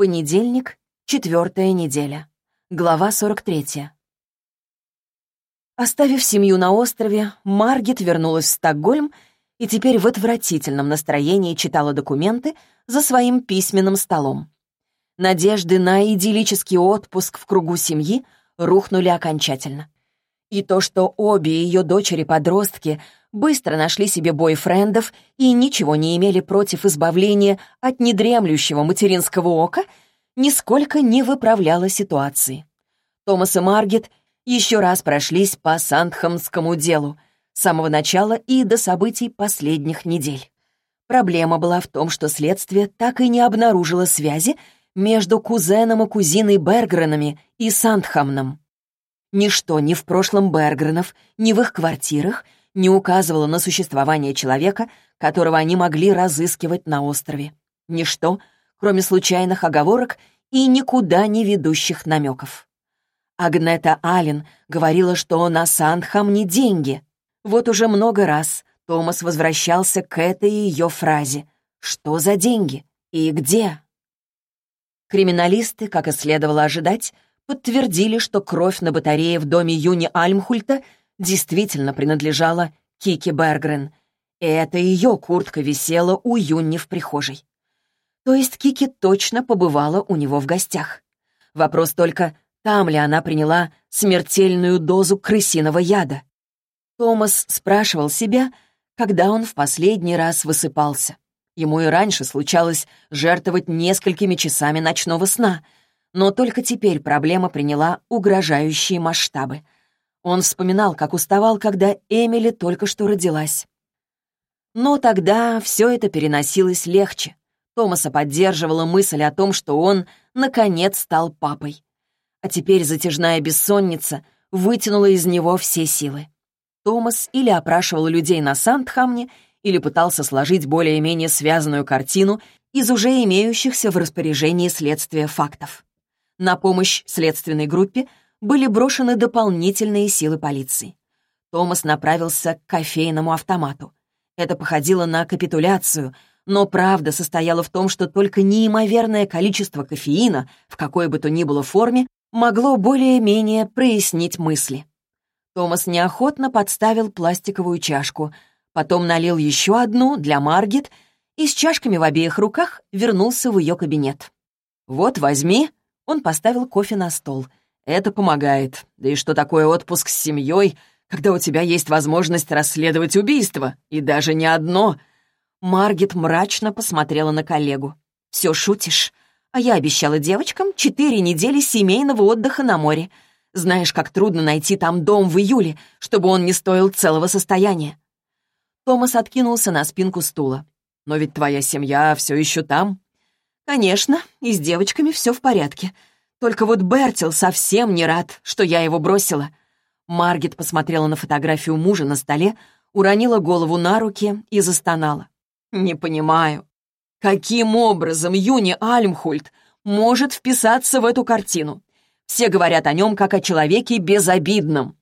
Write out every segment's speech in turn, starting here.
Понедельник, четвертая неделя. Глава 43. Оставив семью на острове, Маргит вернулась в Стокгольм и теперь в отвратительном настроении читала документы за своим письменным столом. Надежды на идиллический отпуск в кругу семьи рухнули окончательно. И то, что обе ее дочери-подростки быстро нашли себе бойфрендов и ничего не имели против избавления от недремлющего материнского ока, нисколько не выправляло ситуации. Томас и Маргет еще раз прошлись по Сандхамскому делу с самого начала и до событий последних недель. Проблема была в том, что следствие так и не обнаружило связи между кузеном и кузиной Бергренами и Сандхамном. Ничто ни в прошлом Бергренов, ни в их квартирах — не указывало на существование человека, которого они могли разыскивать на острове. Ничто, кроме случайных оговорок и никуда не ведущих намеков. Агнета Аллен говорила, что на Сандхам не деньги. Вот уже много раз Томас возвращался к этой ее фразе. «Что за деньги? И где?» Криминалисты, как и следовало ожидать, подтвердили, что кровь на батарее в доме Юни Альмхульта — действительно принадлежала Кике Бергрен, и это ее куртка висела у Юнни в прихожей. То есть Кики точно побывала у него в гостях. Вопрос только, там ли она приняла смертельную дозу крысиного яда. Томас спрашивал себя, когда он в последний раз высыпался. Ему и раньше случалось жертвовать несколькими часами ночного сна, но только теперь проблема приняла угрожающие масштабы — он вспоминал, как уставал, когда Эмили только что родилась. Но тогда все это переносилось легче. Томаса поддерживала мысль о том, что он, наконец, стал папой. А теперь затяжная бессонница вытянула из него все силы. Томас или опрашивал людей на Сандхамне, или пытался сложить более-менее связанную картину из уже имеющихся в распоряжении следствия фактов. На помощь следственной группе были брошены дополнительные силы полиции. Томас направился к кофейному автомату. Это походило на капитуляцию, но правда состояла в том, что только неимоверное количество кофеина, в какой бы то ни было форме, могло более-менее прояснить мысли. Томас неохотно подставил пластиковую чашку, потом налил еще одну для Маргет и с чашками в обеих руках вернулся в ее кабинет. «Вот, возьми». Он поставил кофе на стол — это помогает. Да и что такое отпуск с семьей, когда у тебя есть возможность расследовать убийство? И даже не одно. Маргет мрачно посмотрела на коллегу. «Все шутишь? А я обещала девочкам четыре недели семейного отдыха на море. Знаешь, как трудно найти там дом в июле, чтобы он не стоил целого состояния». Томас откинулся на спинку стула. «Но ведь твоя семья все еще там?» «Конечно, и с девочками все в порядке. Только вот Бертил совсем не рад, что я его бросила. Маргет посмотрела на фотографию мужа на столе, уронила голову на руки и застонала. «Не понимаю, каким образом Юни Альмхульт может вписаться в эту картину? Все говорят о нем как о человеке безобидном.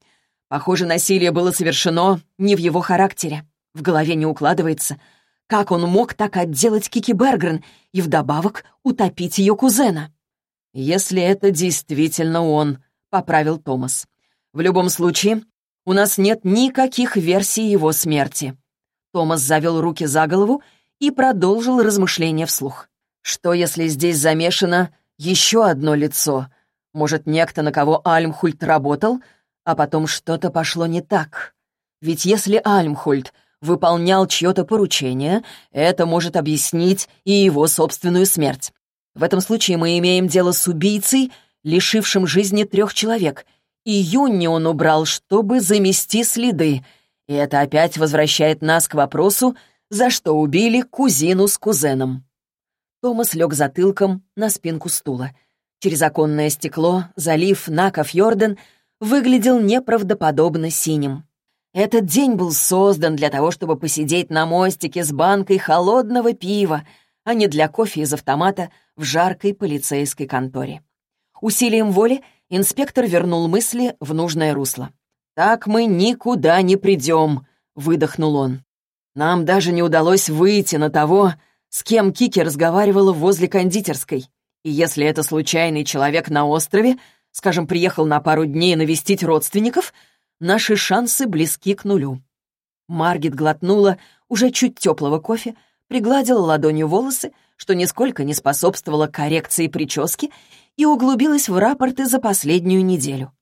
Похоже, насилие было совершено не в его характере. В голове не укладывается, как он мог так отделать Кики Бергрен и вдобавок утопить ее кузена. «Если это действительно он», — поправил Томас. «В любом случае, у нас нет никаких версий его смерти». Томас завел руки за голову и продолжил размышления вслух. «Что, если здесь замешано еще одно лицо? Может, некто, на кого Альмхульт работал, а потом что-то пошло не так? Ведь если Альмхульт выполнял чье-то поручение, это может объяснить и его собственную смерть. В этом случае мы имеем дело с убийцей, лишившим жизни трех человек, и Юнни он убрал, чтобы замести следы. И это опять возвращает нас к вопросу, за что убили кузину с кузеном. Томас лег затылком на спинку стула. Через оконное стекло залив Наков Йорден выглядел неправдоподобно синим. Этот день был создан для того, чтобы посидеть на мостике с банкой холодного пива, а не для кофе из автомата в жаркой полицейской конторе. Усилием воли инспектор вернул мысли в нужное русло. «Так мы никуда не придем», — выдохнул он. «Нам даже не удалось выйти на того, с кем Кики разговаривала возле кондитерской. И если это случайный человек на острове, скажем, приехал на пару дней навестить родственников, наши шансы близки к нулю. Маргит глотнула уже чуть теплого кофе, пригладила ладонью волосы, что нисколько не способствовало коррекции прически, и углубилась в рапорты за последнюю неделю.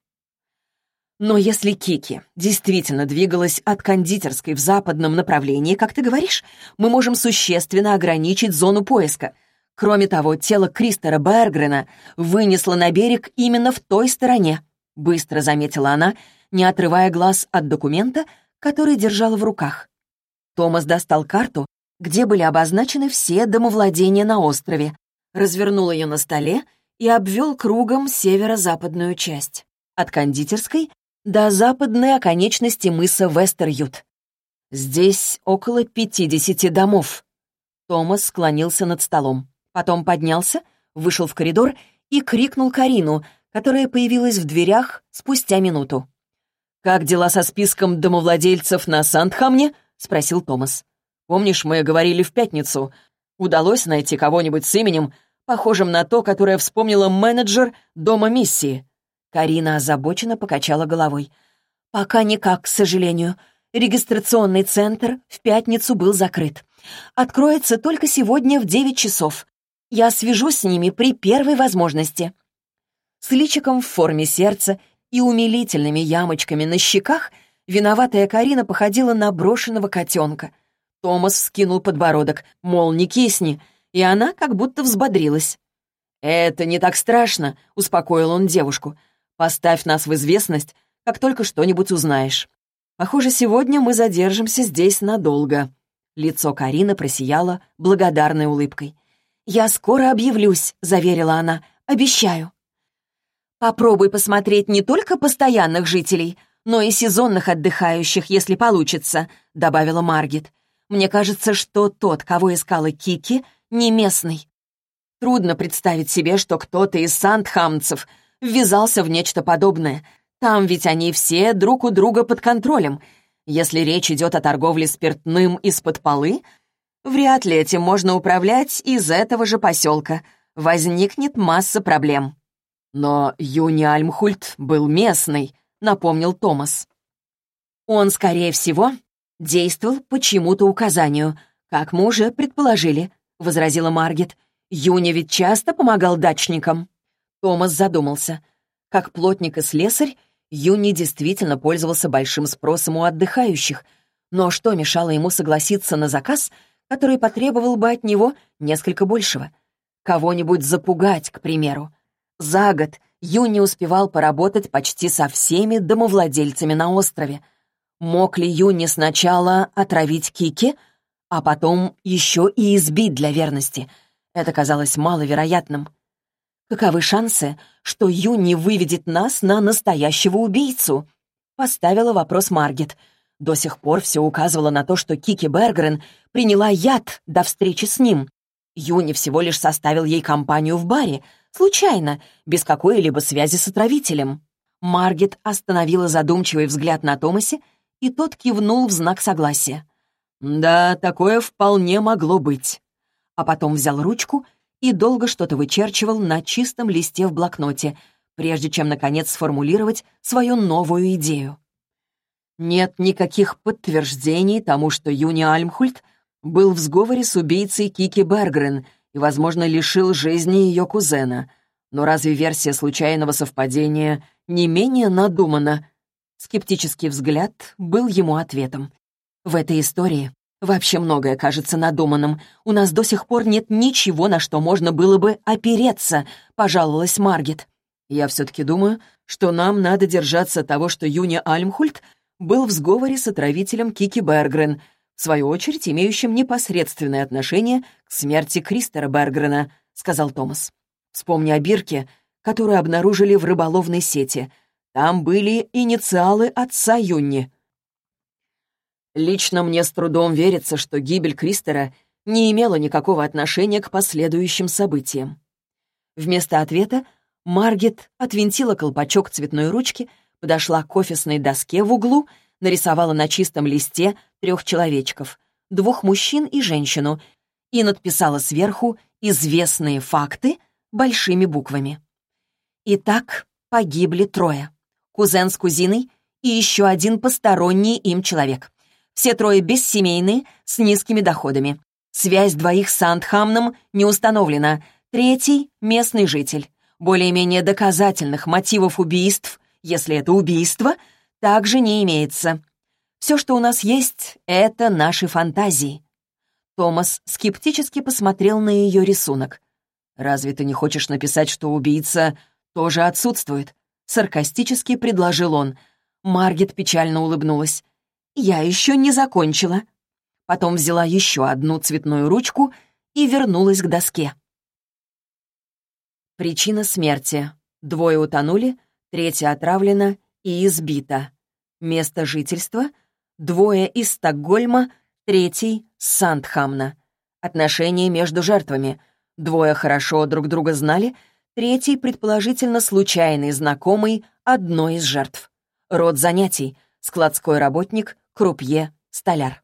Но если Кики действительно двигалась от кондитерской в западном направлении, как ты говоришь, мы можем существенно ограничить зону поиска. Кроме того, тело Кристера Бергрена вынесло на берег именно в той стороне, быстро заметила она, не отрывая глаз от документа, который держала в руках. Томас достал карту, где были обозначены все домовладения на острове, развернул ее на столе и обвел кругом северо-западную часть. От кондитерской до западной оконечности мыса Вестерют. Здесь около пятидесяти домов. Томас склонился над столом. Потом поднялся, вышел в коридор и крикнул Карину, которая появилась в дверях спустя минуту. «Как дела со списком домовладельцев на Сандхамне?» — спросил Томас. «Помнишь, мы говорили в пятницу? Удалось найти кого-нибудь с именем, похожим на то, которое вспомнила менеджер Дома миссии?» Карина озабоченно покачала головой. «Пока никак, к сожалению. Регистрационный центр в пятницу был закрыт. Откроется только сегодня в девять часов. Я свяжусь с ними при первой возможности». С личиком в форме сердца и умилительными ямочками на щеках виноватая Карина походила на брошенного котенка. Томас вскинул подбородок, мол, не кисни, и она как будто взбодрилась. «Это не так страшно», — успокоил он девушку. Поставь нас в известность, как только что-нибудь узнаешь. Похоже, сегодня мы задержимся здесь надолго». Лицо Карины просияло благодарной улыбкой. «Я скоро объявлюсь», — заверила она. «Обещаю». «Попробуй посмотреть не только постоянных жителей, но и сезонных отдыхающих, если получится», — добавила Маргит. «Мне кажется, что тот, кого искала Кики, не местный. Трудно представить себе, что кто-то из сандхамцев ввязался в нечто подобное. Там ведь они все друг у друга под контролем. Если речь идет о торговле спиртным из-под полы, вряд ли этим можно управлять из этого же поселка. Возникнет масса проблем. Но Юни Альмхульт был местный, напомнил Томас. Он, скорее всего, действовал по чему-то указанию, как мы уже предположили, возразила Маргет. Юня ведь часто помогал дачникам. Томас задумался. Как плотник и слесарь, Юни действительно пользовался большим спросом у отдыхающих, но что мешало ему согласиться на заказ, который потребовал бы от него несколько большего? Кого-нибудь запугать, к примеру. За год Юни успевал поработать почти со всеми домовладельцами на острове. Мог ли Юни сначала отравить Кики, а потом еще и избить для верности? Это казалось маловероятным. Каковы шансы, что Юни выведет нас на настоящего убийцу?» Поставила вопрос Маргет. До сих пор все указывало на то, что Кики Бергрен приняла яд до встречи с ним. Юни всего лишь составил ей компанию в баре, случайно, без какой-либо связи с отравителем. Маргет остановила задумчивый взгляд на Томасе, и тот кивнул в знак согласия. «Да, такое вполне могло быть». А потом взял ручку и долго что-то вычерчивал на чистом листе в блокноте, прежде чем, наконец, сформулировать свою новую идею. Нет никаких подтверждений тому, что Юни Альмхульт был в сговоре с убийцей Кики Бергрен и, возможно, лишил жизни ее кузена. Но разве версия случайного совпадения не менее надумана? Скептический взгляд был ему ответом. В этой истории Вообще многое кажется надуманным. У нас до сих пор нет ничего, на что можно было бы опереться», — пожаловалась Маргет. «Я все-таки думаю, что нам надо держаться того, что Юня Альмхульт был в сговоре с отравителем Кики Бергрен, в свою очередь имеющим непосредственное отношение к смерти Кристера Бергрена», — сказал Томас. «Вспомни о бирке, которую обнаружили в рыболовной сети. Там были инициалы отца Юнни». Лично мне с трудом верится, что гибель Кристера не имела никакого отношения к последующим событиям. Вместо ответа Маргет отвинтила колпачок цветной ручки, подошла к офисной доске в углу, нарисовала на чистом листе трех человечков, двух мужчин и женщину, и надписала сверху «Известные факты», большими буквами. Итак, погибли трое. Кузен с кузиной и еще один посторонний им человек. Все трое бессемейные, с низкими доходами. Связь двоих с Андхамном не установлена. Третий — местный житель. Более-менее доказательных мотивов убийств, если это убийство, также не имеется. Все, что у нас есть, — это наши фантазии. Томас скептически посмотрел на ее рисунок. «Разве ты не хочешь написать, что убийца тоже отсутствует?» Саркастически предложил он. Маргет печально улыбнулась. «Я еще не закончила». Потом взяла еще одну цветную ручку и вернулась к доске. Причина смерти. Двое утонули, третья отравлена и избита. Место жительства — двое из Стокгольма, третий — Сандхамна. Отношения между жертвами. Двое хорошо друг друга знали, третий, предположительно, случайный знакомый одной из жертв. Род занятий — складской работник, крупье, столяр.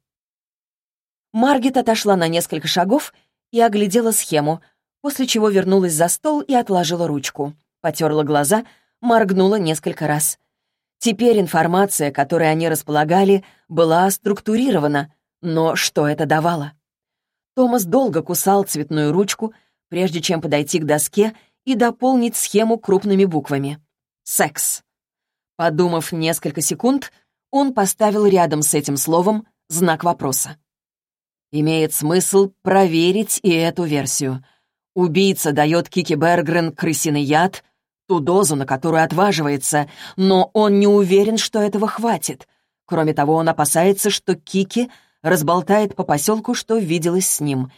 Маргет отошла на несколько шагов и оглядела схему, после чего вернулась за стол и отложила ручку. Потерла глаза, моргнула несколько раз. Теперь информация, которой они располагали, была структурирована, но что это давало? Томас долго кусал цветную ручку, прежде чем подойти к доске и дополнить схему крупными буквами. «Секс». Подумав несколько секунд, он поставил рядом с этим словом знак вопроса. Имеет смысл проверить и эту версию. Убийца дает Кики Бергрен крысиный яд, ту дозу, на которую отваживается, но он не уверен, что этого хватит. Кроме того, он опасается, что Кики разболтает по поселку, что виделась с ним.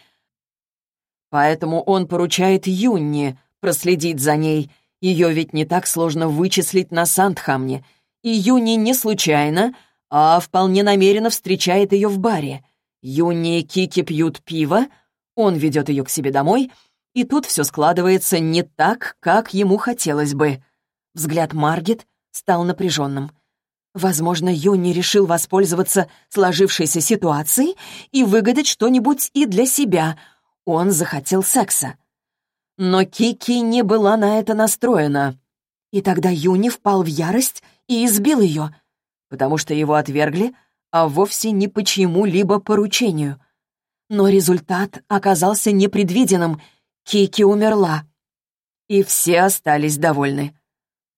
Поэтому он поручает Юнни проследить за ней — ее ведь не так сложно вычислить на Сандхамне. И Юни не случайно, а вполне намеренно встречает ее в баре. Юни и Кики пьют пиво, он ведет ее к себе домой, и тут все складывается не так, как ему хотелось бы. Взгляд Маргет стал напряженным. Возможно, Юни решил воспользоваться сложившейся ситуацией и выгадать что-нибудь и для себя. Он захотел секса. Но Кики не была на это настроена. И тогда Юни впал в ярость и избил ее, потому что его отвергли, а вовсе не по чьему-либо поручению. Но результат оказался непредвиденным. Кики умерла. И все остались довольны.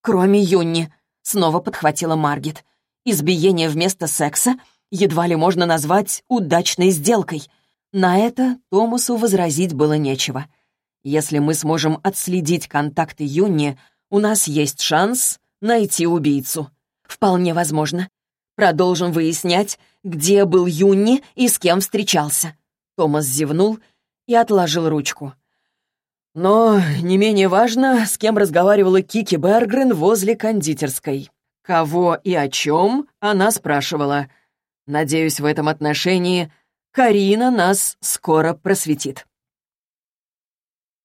Кроме Юнни, снова подхватила Маргет. Избиение вместо секса едва ли можно назвать удачной сделкой. На это Томасу возразить было нечего. Если мы сможем отследить контакты Юнни, у нас есть шанс найти убийцу. Вполне возможно. Продолжим выяснять, где был Юнни и с кем встречался. Томас зевнул и отложил ручку. Но не менее важно, с кем разговаривала Кики Бергрен возле кондитерской. Кого и о чем она спрашивала. Надеюсь, в этом отношении Карина нас скоро просветит.